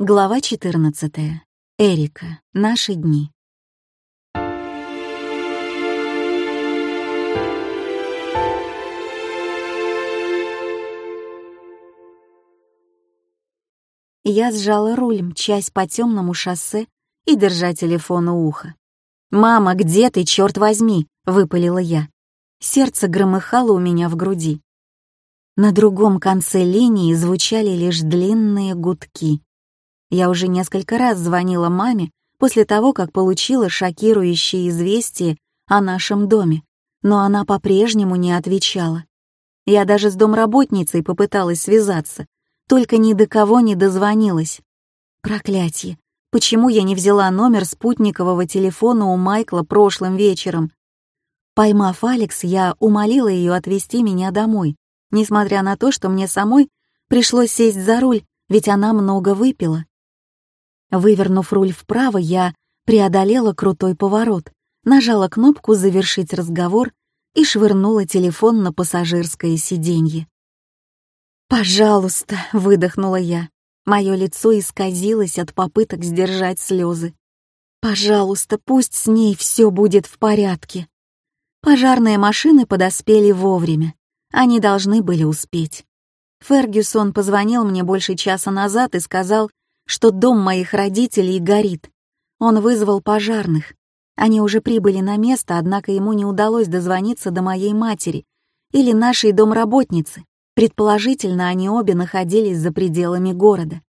Глава 14. Эрика. Наши дни. Я сжала руль, мчась по темному шоссе и держа телефон у уха. «Мама, где ты, черт возьми?» — выпалила я. Сердце громыхало у меня в груди. На другом конце линии звучали лишь длинные гудки. Я уже несколько раз звонила маме после того, как получила шокирующее известие о нашем доме, но она по-прежнему не отвечала. Я даже с домработницей попыталась связаться, только ни до кого не дозвонилась. Проклятье! Почему я не взяла номер спутникового телефона у Майкла прошлым вечером? Поймав Алекс, я умолила ее отвезти меня домой, несмотря на то, что мне самой пришлось сесть за руль, ведь она много выпила. Вывернув руль вправо, я преодолела крутой поворот, нажала кнопку «Завершить разговор» и швырнула телефон на пассажирское сиденье. «Пожалуйста», — выдохнула я. Мое лицо исказилось от попыток сдержать слезы. «Пожалуйста, пусть с ней все будет в порядке». Пожарные машины подоспели вовремя. Они должны были успеть. Фергюсон позвонил мне больше часа назад и сказал, что дом моих родителей горит. Он вызвал пожарных. Они уже прибыли на место, однако ему не удалось дозвониться до моей матери или нашей домработницы. Предположительно, они обе находились за пределами города.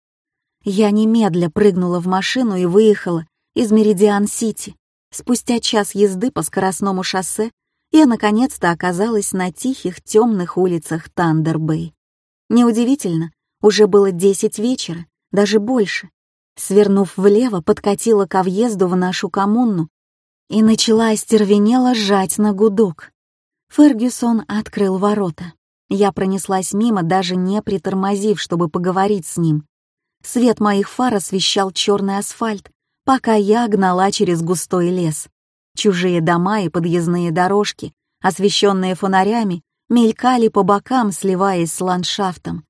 Я немедля прыгнула в машину и выехала из Меридиан-Сити. Спустя час езды по скоростному шоссе я наконец-то оказалась на тихих темных улицах Тандербэй. Неудивительно, уже было десять вечера, даже больше. Свернув влево, подкатила ко въезду в нашу коммуну и начала остервенело сжать на гудок. Фергюсон открыл ворота. Я пронеслась мимо, даже не притормозив, чтобы поговорить с ним. Свет моих фар освещал черный асфальт, пока я гнала через густой лес. Чужие дома и подъездные дорожки, освещенные фонарями, мелькали по бокам, сливаясь с ландшафтом.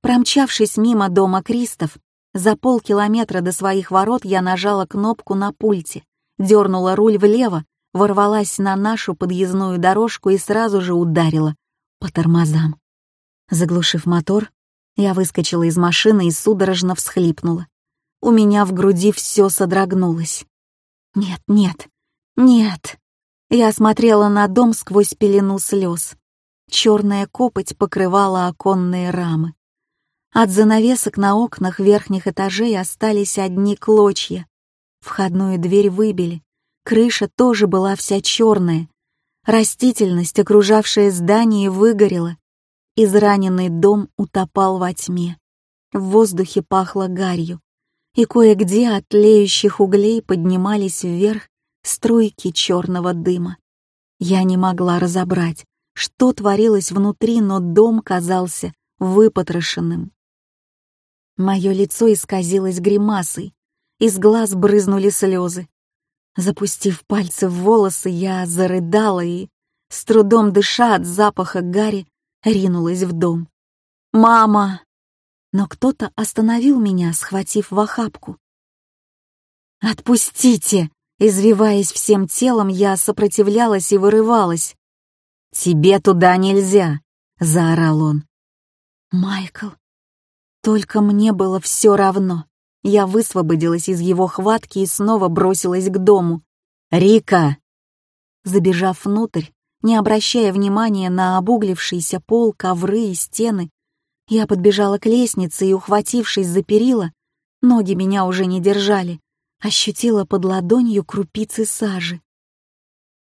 Промчавшись мимо дома Кристов, за полкилометра до своих ворот я нажала кнопку на пульте, дернула руль влево, ворвалась на нашу подъездную дорожку и сразу же ударила по тормозам. Заглушив мотор, я выскочила из машины и судорожно всхлипнула. У меня в груди все содрогнулось. Нет, нет, нет. Я смотрела на дом сквозь пелену слез. Черная копоть покрывала оконные рамы. От занавесок на окнах верхних этажей остались одни клочья. Входную дверь выбили. Крыша тоже была вся черная. Растительность, окружавшая здание, выгорела. Израненный дом утопал во тьме. В воздухе пахло гарью, и кое-где от тлеющих углей поднимались вверх струйки черного дыма. Я не могла разобрать, что творилось внутри, но дом казался выпотрошенным, Мое лицо исказилось гримасой, из глаз брызнули слезы. Запустив пальцы в волосы, я зарыдала и, с трудом дыша от запаха гари, ринулась в дом. «Мама!» Но кто-то остановил меня, схватив в охапку. «Отпустите!» Извиваясь всем телом, я сопротивлялась и вырывалась. «Тебе туда нельзя!» — заорал он. «Майкл, только мне было все равно. Я высвободилась из его хватки и снова бросилась к дому. «Рика!» Забежав внутрь, не обращая внимания на обуглившийся пол, ковры и стены, я подбежала к лестнице и, ухватившись за перила, ноги меня уже не держали, ощутила под ладонью крупицы сажи.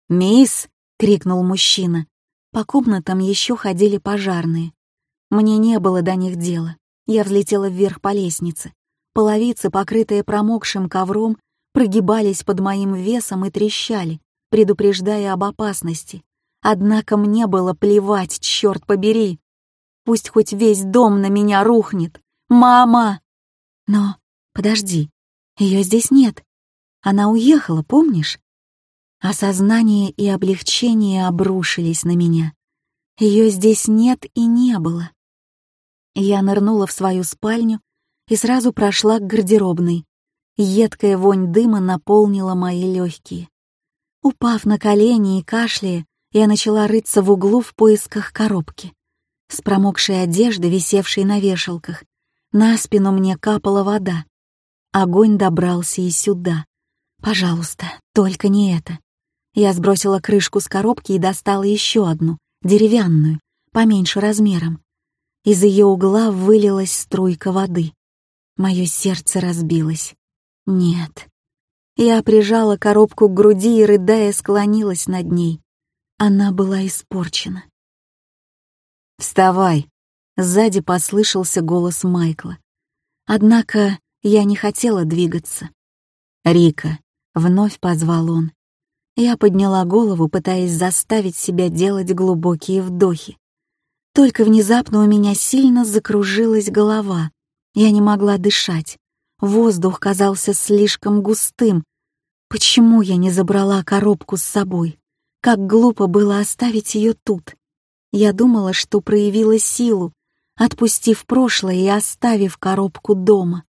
«Мисс!» — крикнул мужчина. По комнатам еще ходили пожарные. Мне не было до них дела. Я взлетела вверх по лестнице. Половицы, покрытые промокшим ковром, прогибались под моим весом и трещали, предупреждая об опасности. Однако мне было плевать, черт побери. Пусть хоть весь дом на меня рухнет. Мама! Но, подожди, ее здесь нет. Она уехала, помнишь? Осознание и облегчение обрушились на меня. Ее здесь нет и не было. Я нырнула в свою спальню и сразу прошла к гардеробной. Едкая вонь дыма наполнила мои легкие. Упав на колени и кашляя, я начала рыться в углу в поисках коробки. С промокшей одежды, висевшей на вешалках, на спину мне капала вода. Огонь добрался и сюда. Пожалуйста, только не это. Я сбросила крышку с коробки и достала еще одну, деревянную, поменьше размером. Из ее угла вылилась струйка воды. Мое сердце разбилось. Нет. Я прижала коробку к груди и, рыдая, склонилась над ней. Она была испорчена. «Вставай!» — сзади послышался голос Майкла. Однако я не хотела двигаться. «Рика!» — вновь позвал он. Я подняла голову, пытаясь заставить себя делать глубокие вдохи. Только внезапно у меня сильно закружилась голова. Я не могла дышать. Воздух казался слишком густым. Почему я не забрала коробку с собой? Как глупо было оставить ее тут. Я думала, что проявила силу, отпустив прошлое и оставив коробку дома.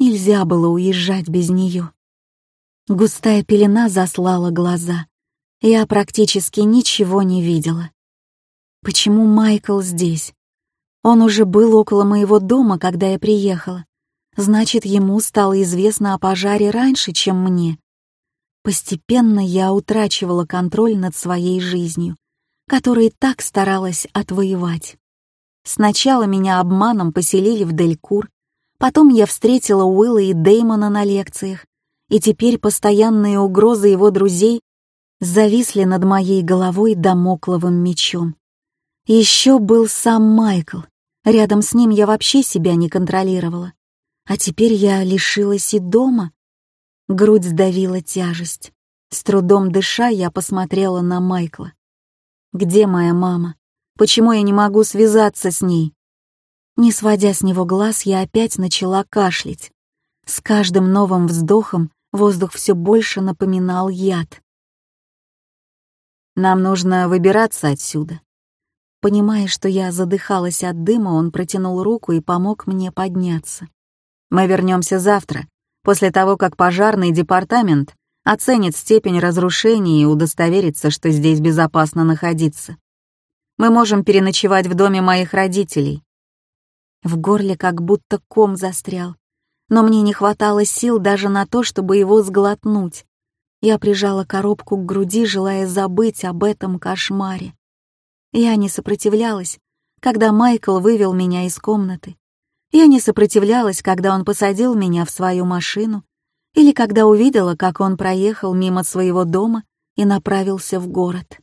Нельзя было уезжать без нее. Густая пелена заслала глаза. Я практически ничего не видела. Почему Майкл здесь? Он уже был около моего дома, когда я приехала. Значит, ему стало известно о пожаре раньше, чем мне. Постепенно я утрачивала контроль над своей жизнью, которой так старалась отвоевать. Сначала меня обманом поселили в Делькур, потом я встретила Уилла и Деймона на лекциях, и теперь постоянные угрозы его друзей зависли над моей головой домокловым мечом. Еще был сам Майкл. Рядом с ним я вообще себя не контролировала. А теперь я лишилась и дома. Грудь сдавила тяжесть. С трудом дыша, я посмотрела на Майкла. «Где моя мама? Почему я не могу связаться с ней?» Не сводя с него глаз, я опять начала кашлять. С каждым новым вздохом воздух все больше напоминал яд. «Нам нужно выбираться отсюда». Понимая, что я задыхалась от дыма, он протянул руку и помог мне подняться. Мы вернемся завтра, после того, как пожарный департамент оценит степень разрушений и удостоверится, что здесь безопасно находиться. Мы можем переночевать в доме моих родителей. В горле как будто ком застрял, но мне не хватало сил даже на то, чтобы его сглотнуть. Я прижала коробку к груди, желая забыть об этом кошмаре. Я не сопротивлялась, когда Майкл вывел меня из комнаты. Я не сопротивлялась, когда он посадил меня в свою машину, или когда увидела, как он проехал мимо своего дома и направился в город.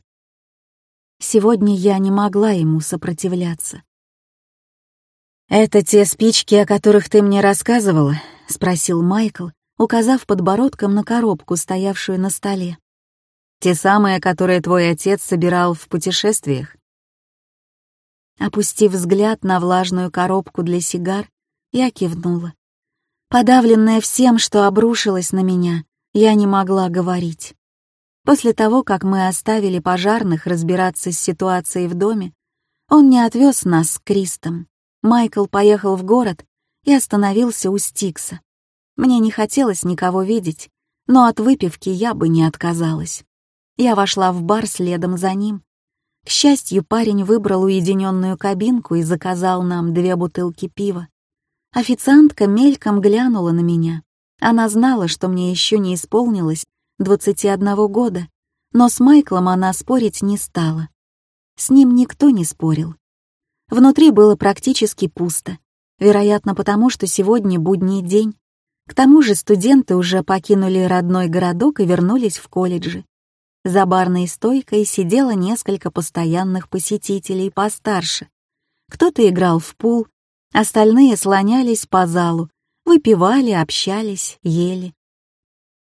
Сегодня я не могла ему сопротивляться. «Это те спички, о которых ты мне рассказывала?» — спросил Майкл, указав подбородком на коробку, стоявшую на столе. «Те самые, которые твой отец собирал в путешествиях?» Опустив взгляд на влажную коробку для сигар, я кивнула. Подавленная всем, что обрушилось на меня, я не могла говорить. После того, как мы оставили пожарных разбираться с ситуацией в доме, он не отвез нас с Кристом. Майкл поехал в город и остановился у Стикса. Мне не хотелось никого видеть, но от выпивки я бы не отказалась. Я вошла в бар следом за ним. К счастью, парень выбрал уединенную кабинку и заказал нам две бутылки пива. Официантка мельком глянула на меня. Она знала, что мне еще не исполнилось 21 года, но с Майклом она спорить не стала. С ним никто не спорил. Внутри было практически пусто, вероятно, потому что сегодня будний день. К тому же студенты уже покинули родной городок и вернулись в колледжи. За барной стойкой сидело несколько постоянных посетителей постарше. Кто-то играл в пул, остальные слонялись по залу, выпивали, общались, ели.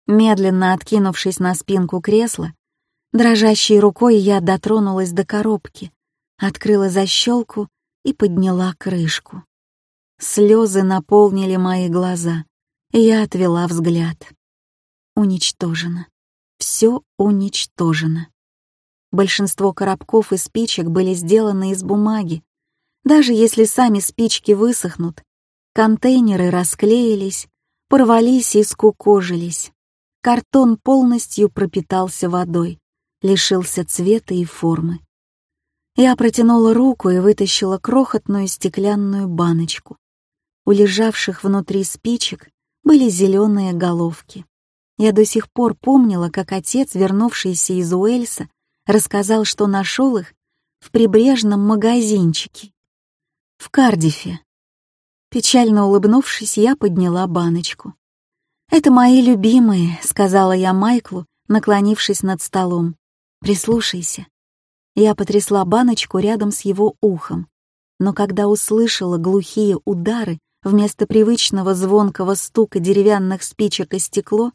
Медленно откинувшись на спинку кресла, дрожащей рукой я дотронулась до коробки, открыла защелку и подняла крышку. Слезы наполнили мои глаза, и я отвела взгляд. Уничтожено все уничтожено. Большинство коробков и спичек были сделаны из бумаги. Даже если сами спички высохнут, Контейнеры расклеились, порвались и скукожились. Картон полностью пропитался водой, лишился цвета и формы. Я протянула руку и вытащила крохотную стеклянную баночку. У лежавших внутри спичек были зеленые головки. Я до сих пор помнила, как отец, вернувшийся из Уэльса, рассказал, что нашел их в прибрежном магазинчике. В Кардифе. Печально улыбнувшись, я подняла баночку. «Это мои любимые», — сказала я Майклу, наклонившись над столом. «Прислушайся». Я потрясла баночку рядом с его ухом, но когда услышала глухие удары вместо привычного звонкого стука деревянных спичек и стекло,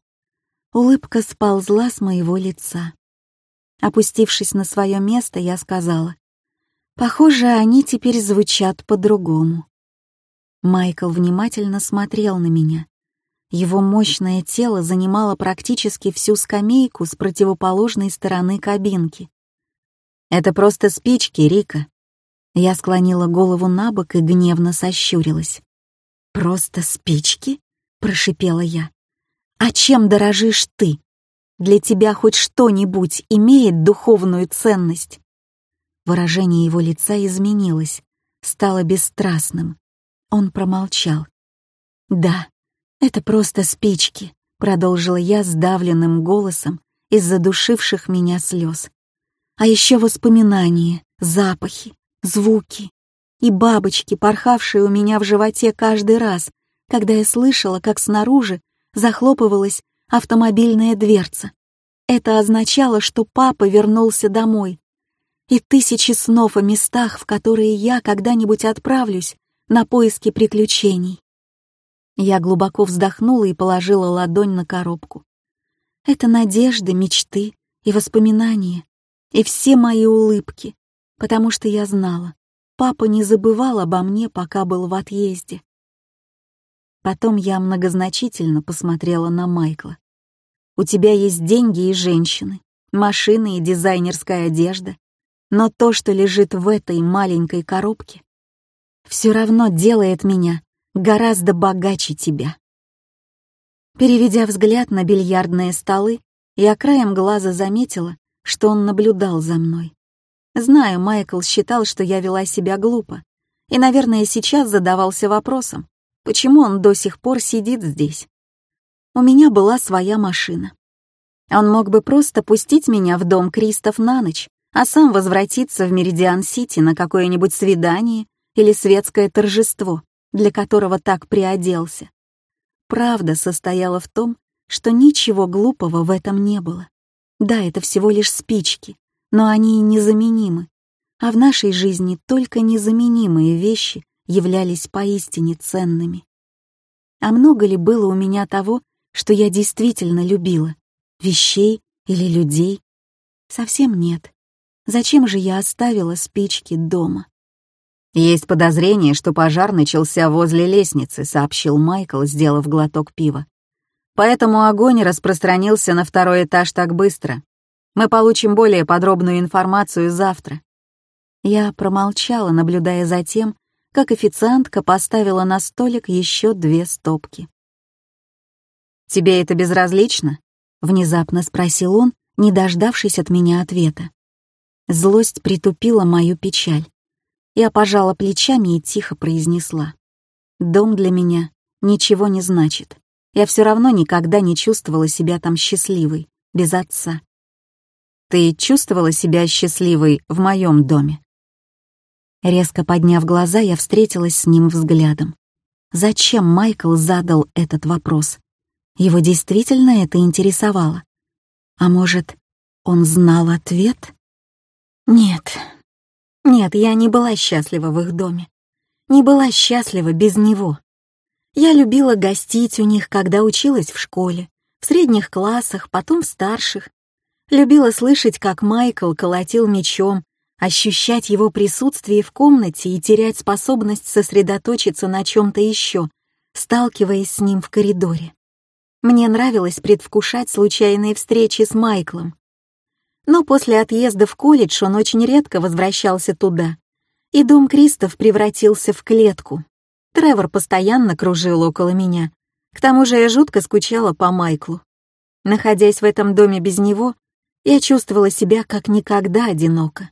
улыбка сползла с моего лица. Опустившись на свое место, я сказала, «Похоже, они теперь звучат по-другому». Майкл внимательно смотрел на меня. Его мощное тело занимало практически всю скамейку с противоположной стороны кабинки. «Это просто спички, Рика». Я склонила голову на бок и гневно сощурилась. «Просто спички?» — прошипела я. «А чем дорожишь ты? Для тебя хоть что-нибудь имеет духовную ценность?» Выражение его лица изменилось, стало бесстрастным. Он промолчал. «Да, это просто спички», — продолжила я сдавленным голосом из задушивших меня слез. «А еще воспоминания, запахи, звуки и бабочки, порхавшие у меня в животе каждый раз, когда я слышала, как снаружи захлопывалась автомобильная дверца. Это означало, что папа вернулся домой. И тысячи снов о местах, в которые я когда-нибудь отправлюсь, на поиски приключений. Я глубоко вздохнула и положила ладонь на коробку. Это надежды, мечты и воспоминания, и все мои улыбки, потому что я знала, папа не забывал обо мне, пока был в отъезде. Потом я многозначительно посмотрела на Майкла. «У тебя есть деньги и женщины, машины и дизайнерская одежда, но то, что лежит в этой маленькой коробке, все равно делает меня гораздо богаче тебя. Переведя взгляд на бильярдные столы, я краем глаза заметила, что он наблюдал за мной. Знаю, Майкл считал, что я вела себя глупо, и, наверное, сейчас задавался вопросом, почему он до сих пор сидит здесь. У меня была своя машина. Он мог бы просто пустить меня в дом Кристоф на ночь, а сам возвратиться в Меридиан-Сити на какое-нибудь свидание или светское торжество, для которого так приоделся. Правда состояла в том, что ничего глупого в этом не было. Да, это всего лишь спички, но они незаменимы. А в нашей жизни только незаменимые вещи являлись поистине ценными. А много ли было у меня того, что я действительно любила? Вещей или людей? Совсем нет. Зачем же я оставила спички дома? «Есть подозрение, что пожар начался возле лестницы», — сообщил Майкл, сделав глоток пива. «Поэтому огонь распространился на второй этаж так быстро. Мы получим более подробную информацию завтра». Я промолчала, наблюдая за тем, как официантка поставила на столик еще две стопки. «Тебе это безразлично?» — внезапно спросил он, не дождавшись от меня ответа. Злость притупила мою печаль. Я пожала плечами и тихо произнесла. «Дом для меня ничего не значит. Я все равно никогда не чувствовала себя там счастливой, без отца». «Ты чувствовала себя счастливой в моем доме?» Резко подняв глаза, я встретилась с ним взглядом. Зачем Майкл задал этот вопрос? Его действительно это интересовало? А может, он знал ответ? Нет, нет, я не была счастлива в их доме. Не была счастлива без него. Я любила гостить у них, когда училась в школе, в средних классах, потом в старших. Любила слышать, как Майкл колотил мечом, ощущать его присутствие в комнате и терять способность сосредоточиться на чем-то еще, сталкиваясь с ним в коридоре. Мне нравилось предвкушать случайные встречи с Майклом, но после отъезда в колледж он очень редко возвращался туда, и дом Кристов превратился в клетку, Тревор постоянно кружил около меня. К тому же я жутко скучала по Майклу. Находясь в этом доме без него, я чувствовала себя как никогда одиноко.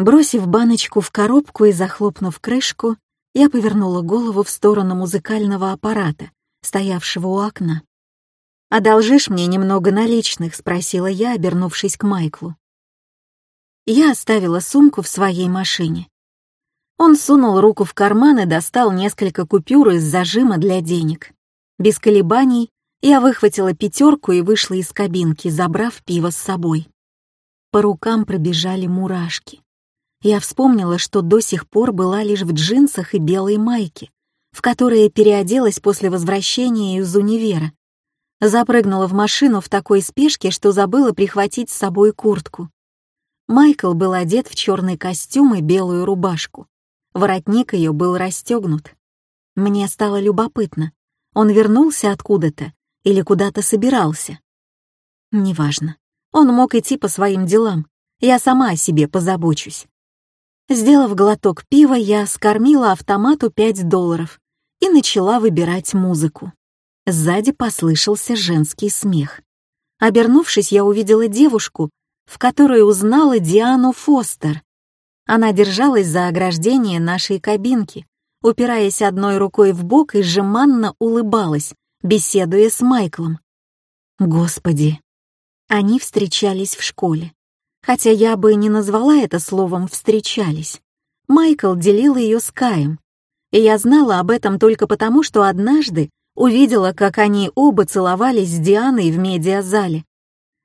Бросив баночку в коробку и захлопнув крышку, я повернула голову в сторону музыкального аппарата, стоявшего у окна. «Одолжишь мне немного наличных?» — спросила я, обернувшись к Майклу. Я оставила сумку в своей машине. Он сунул руку в карман и достал несколько купюр из зажима для денег. Без колебаний я выхватила пятерку и вышла из кабинки, забрав пиво с собой. По рукам пробежали мурашки. Я вспомнила, что до сих пор была лишь в джинсах и белой майке, в которые переоделась после возвращения из универа. Запрыгнула в машину в такой спешке, что забыла прихватить с собой куртку. Майкл был одет в черный костюм и белую рубашку. Воротник ее был расстегнут. Мне стало любопытно. Он вернулся откуда-то или куда-то собирался? Неважно. Он мог идти по своим делам. Я сама о себе позабочусь. Сделав глоток пива, я скормила автомату 5 долларов и начала выбирать музыку. Сзади послышался женский смех. Обернувшись, я увидела девушку, в которой узнала Диану Фостер. Она держалась за ограждение нашей кабинки, упираясь одной рукой в бок и жеманно улыбалась, беседуя с Майклом. Господи! Они встречались в школе. Хотя я бы не назвала это словом «встречались». Майкл делил ее с Каем. И я знала об этом только потому, что однажды увидела, как они оба целовались с Дианой в медиазале.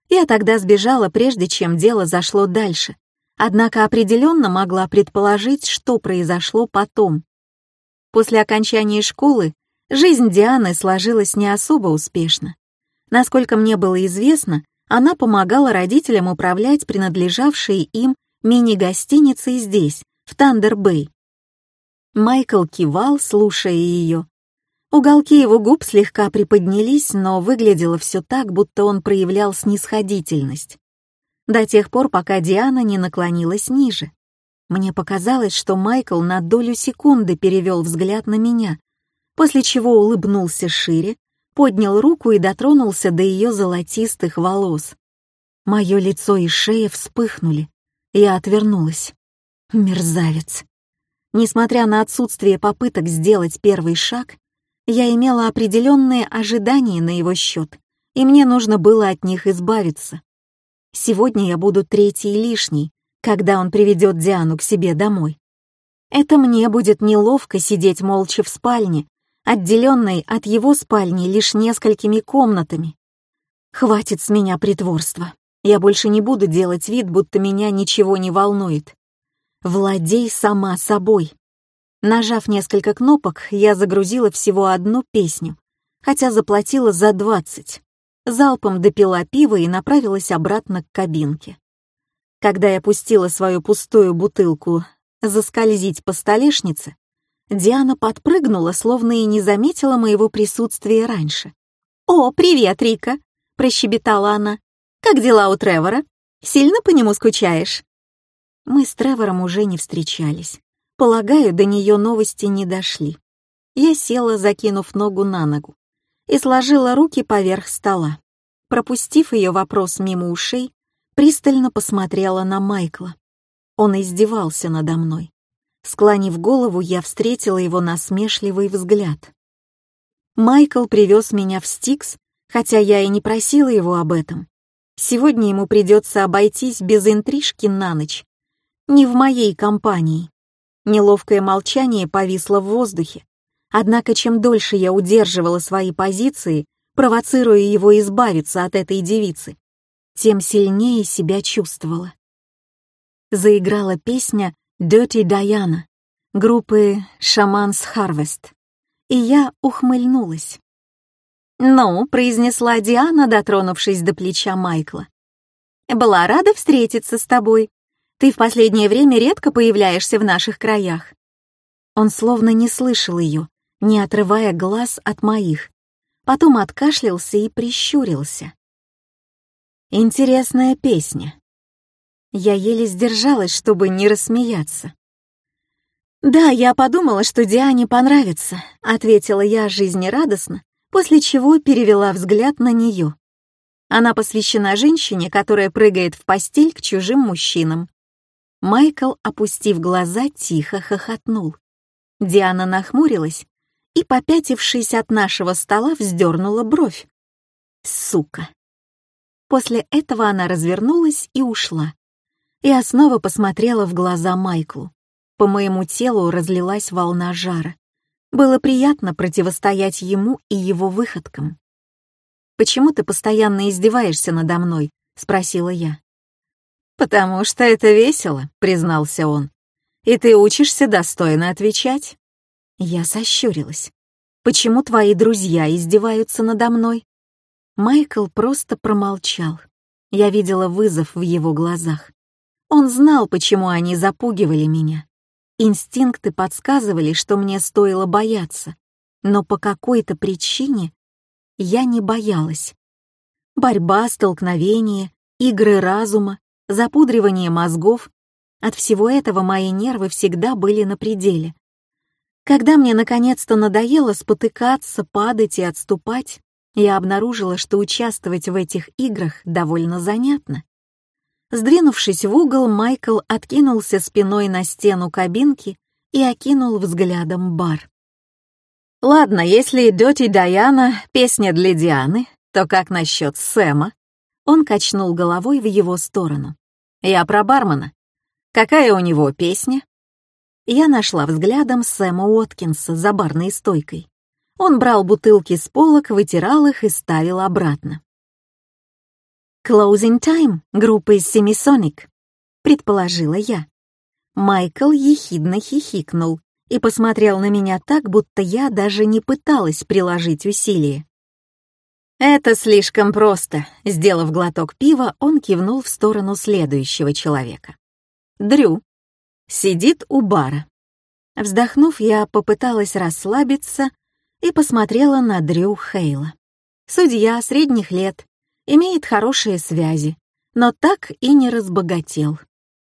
Я тогда сбежала, прежде чем дело зашло дальше, однако определенно могла предположить, что произошло потом. После окончания школы жизнь Дианы сложилась не особо успешно. Насколько мне было известно, она помогала родителям управлять принадлежавшей им мини-гостиницей здесь, в Тандер-Бэй. Майкл кивал, слушая ее, Уголки его губ слегка приподнялись, но выглядело все так, будто он проявлял снисходительность. До тех пор, пока Диана не наклонилась ниже. Мне показалось, что Майкл на долю секунды перевел взгляд на меня, после чего улыбнулся шире, поднял руку и дотронулся до ее золотистых волос. Мое лицо и шея вспыхнули. Я отвернулась. Мерзавец. Несмотря на отсутствие попыток сделать первый шаг, я имела определенные ожидания на его счет, и мне нужно было от них избавиться. Сегодня я буду третий лишний, когда он приведет Диану к себе домой. Это мне будет неловко сидеть молча в спальне, отделенной от его спальни лишь несколькими комнатами. Хватит с меня притворства. Я больше не буду делать вид, будто меня ничего не волнует. Владей сама собой. Нажав несколько кнопок, я загрузила всего одну песню, хотя заплатила за двадцать. Залпом допила пиво и направилась обратно к кабинке. Когда я пустила свою пустую бутылку заскользить по столешнице, Диана подпрыгнула, словно и не заметила моего присутствия раньше. «О, привет, Рика!» — прощебетала она. «Как дела у Тревора? Сильно по нему скучаешь?» Мы с Тревором уже не встречались. Полагаю, до нее новости не дошли. Я села, закинув ногу на ногу, и сложила руки поверх стола. Пропустив ее вопрос мимо ушей, пристально посмотрела на Майкла. Он издевался надо мной. Склонив голову, я встретила его насмешливый взгляд. Майкл привез меня в Стикс, хотя я и не просила его об этом. Сегодня ему придется обойтись без интрижки на ночь. Не в моей компании. Неловкое молчание повисло в воздухе. Однако чем дольше я удерживала свои позиции, провоцируя его избавиться от этой девицы, тем сильнее себя чувствовала. Заиграла песня «Dirty Diana» группы «Шаманс Harvest, и я ухмыльнулась. «Ну», — произнесла Диана, дотронувшись до плеча Майкла. «Была рада встретиться с тобой. Ты в последнее время редко появляешься в наших краях». Он словно не слышал ее, не отрывая глаз от моих. Потом откашлялся и прищурился. Интересная песня. Я еле сдержалась, чтобы не рассмеяться. «Да, я подумала, что Диане понравится», — ответила я жизнерадостно, после чего перевела взгляд на нее. Она посвящена женщине, которая прыгает в постель к чужим мужчинам. Майкл, опустив глаза, тихо хохотнул. Диана нахмурилась и, попятившись от нашего стола, вздернула бровь. Сука. После этого она развернулась и ушла. Я снова посмотрела в глаза Майклу. По моему телу разлилась волна жара. Было приятно противостоять ему и его выходкам. «Почему ты постоянно издеваешься надо мной?» — спросила я. «Потому что это весело», — признался он. «И ты учишься достойно отвечать». Я сощурилась. «Почему твои друзья издеваются надо мной?» Майкл просто промолчал. Я видела вызов в его глазах. Он знал, почему они запугивали меня. Инстинкты подсказывали, что мне стоило бояться, но по какой-то причине я не боялась. Борьба, столкновение, игры разума, запудривание мозгов — от всего этого мои нервы всегда были на пределе. Когда мне наконец-то надоело спотыкаться, падать и отступать, я обнаружила, что участвовать в этих играх довольно занятно. Сдвинувшись в угол, Майкл откинулся спиной на стену кабинки и окинул взглядом бар. «Ладно, если Дёти Даяна — песня для Дианы, то как насчет Сэма?» Он качнул головой в его сторону. «Я про бармена. Какая у него песня?» Я нашла взглядом Сэма Уоткинса за барной стойкой. Он брал бутылки с полок, вытирал их и ставил обратно. «Closing Time» группы Semisonic, предположила я. Майкл ехидно хихикнул и посмотрел на меня так, будто я даже не пыталась приложить усилия. «Это слишком просто», — сделав глоток пива, он кивнул в сторону следующего человека. «Дрю. Сидит у бара». Вздохнув, я попыталась расслабиться и посмотрела на Дрю Хейла. Судья средних лет, имеет хорошие связи, но так и не разбогател.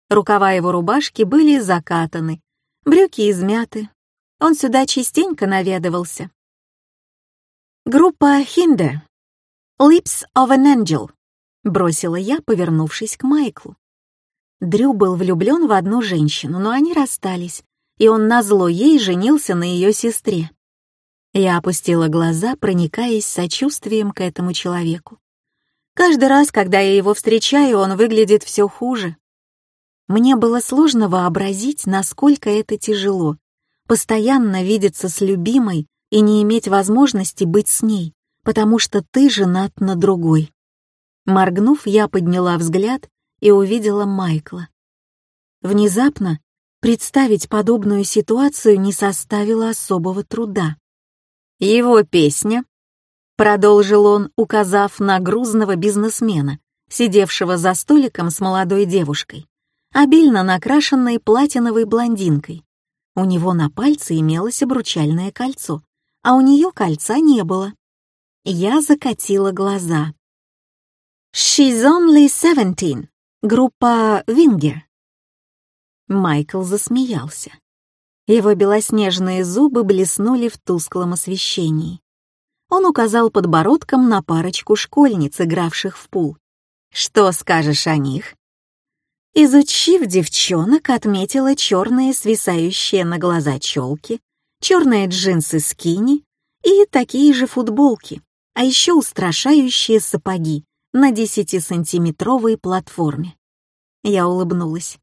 Рукава его рубашки были закатаны, брюки измяты. Он сюда частенько наведывался. Группа Хиндер. Lips of an Angel, бросила я, повернувшись к Майклу. Дрю был влюблен в одну женщину, но они расстались, и он назло ей женился на ее сестре. Я опустила глаза, проникаясь сочувствием к этому человеку. Каждый раз, когда я его встречаю, он выглядит все хуже. Мне было сложно вообразить, насколько это тяжело. Постоянно видеться с любимой и не иметь возможности быть с ней, потому что ты женат на другой. Моргнув, я подняла взгляд и увидела Майкла. Внезапно представить подобную ситуацию не составило особого труда. Его песня Продолжил он, указав на грузного бизнесмена, сидевшего за столиком с молодой девушкой, обильно накрашенной платиновой блондинкой. У него на пальце имелось обручальное кольцо, а у нее кольца не было. Я закатила глаза. «She's only seventeen», группа «Вингер». Майкл засмеялся. Его белоснежные зубы блеснули в тусклом освещении. Он указал подбородком на парочку школьниц, игравших в пул. «Что скажешь о них?» Изучив девчонок, отметила черные свисающие на глаза челки, черные джинсы скини и такие же футболки, а еще устрашающие сапоги на 10-сантиметровой платформе. Я улыбнулась.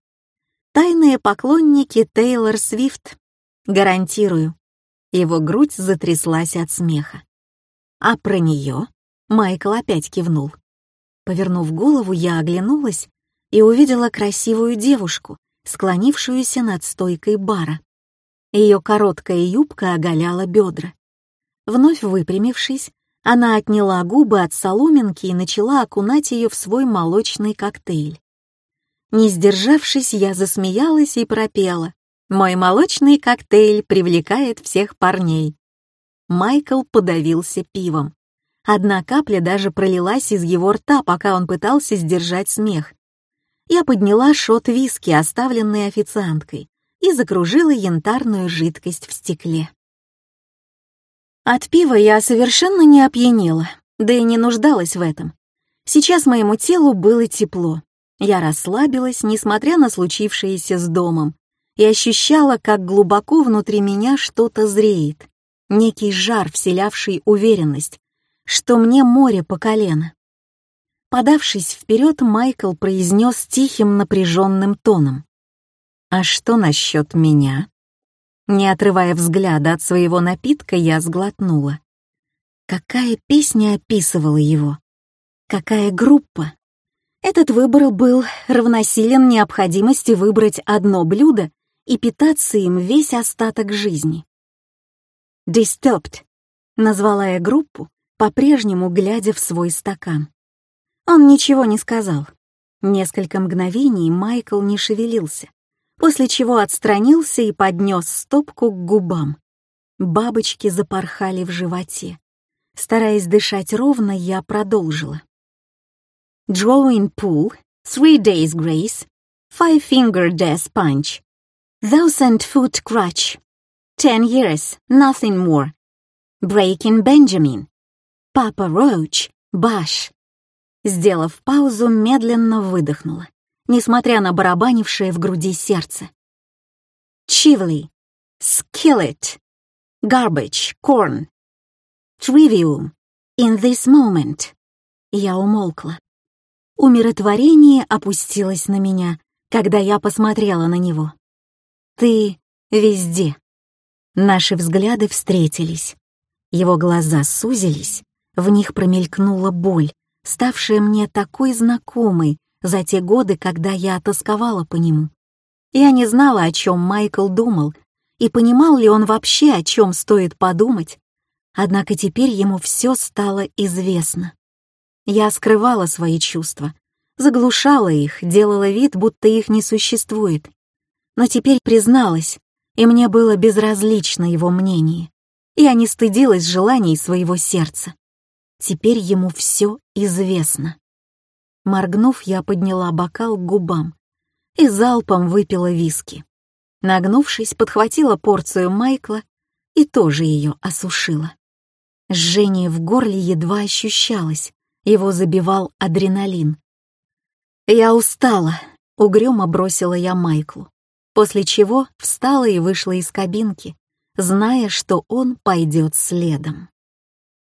Тайные поклонники Тейлор Свифт. Гарантирую. Его грудь затряслась от смеха. А про нее Майкл опять кивнул. Повернув голову, я оглянулась и увидела красивую девушку, склонившуюся над стойкой бара. Ее короткая юбка оголяла бедра. Вновь выпрямившись, она отняла губы от соломинки и начала окунать ее в свой молочный коктейль. Не сдержавшись, я засмеялась и пропела. «Мой молочный коктейль привлекает всех парней». Майкл подавился пивом. Одна капля даже пролилась из его рта, пока он пытался сдержать смех. Я подняла шот виски, оставленный официанткой, и закружила янтарную жидкость в стекле. От пива я совершенно не опьянела, да и не нуждалась в этом. Сейчас моему телу было тепло. Я расслабилась, несмотря на случившееся с домом, и ощущала, как глубоко внутри меня что-то зреет, некий жар, вселявший уверенность, что мне море по колено. Подавшись вперед, Майкл произнес тихим напряженным тоном. «А что насчет меня?» Не отрывая взгляда от своего напитка, я сглотнула. Какая песня описывала его? Какая группа? Этот выбор был равносилен необходимости выбрать одно блюдо и питаться им весь остаток жизни. «Disturbed» — назвала я группу, по-прежнему глядя в свой стакан. Он ничего не сказал. Несколько мгновений Майкл не шевелился, после чего отстранился и поднес стопку к губам. Бабочки запорхали в животе. Стараясь дышать ровно, я продолжила. Drawing pool, three days grace, five finger death punch, thousand foot crutch, ten years, nothing more, breaking Benjamin, Papa Roach, Bash. Сделав паузу, медленно выдохнула, несмотря на барабанившее в груди сердце. Chivli, Skillet, Garbage, Corn, Trivium, In this moment. Я умолкла. Умиротворение опустилось на меня, когда я посмотрела на него. «Ты везде». Наши взгляды встретились. Его глаза сузились, в них промелькнула боль, ставшая мне такой знакомой за те годы, когда я тосковала по нему. Я не знала, о чем Майкл думал, и понимал ли он вообще, о чем стоит подумать. Однако теперь ему все стало известно. Я скрывала свои чувства, заглушала их, делала вид, будто их не существует. Но теперь призналась, и мне было безразлично его мнение. Я не стыдилась желаний своего сердца. Теперь ему все известно. Моргнув, я подняла бокал к губам и залпом выпила виски. Нагнувшись, подхватила порцию Майкла и тоже ее осушила. Жжение в горле едва ощущалось, его забивал адреналин. «Я устала», — угрюмо бросила я Майклу, после чего встала и вышла из кабинки, зная, что он пойдет следом.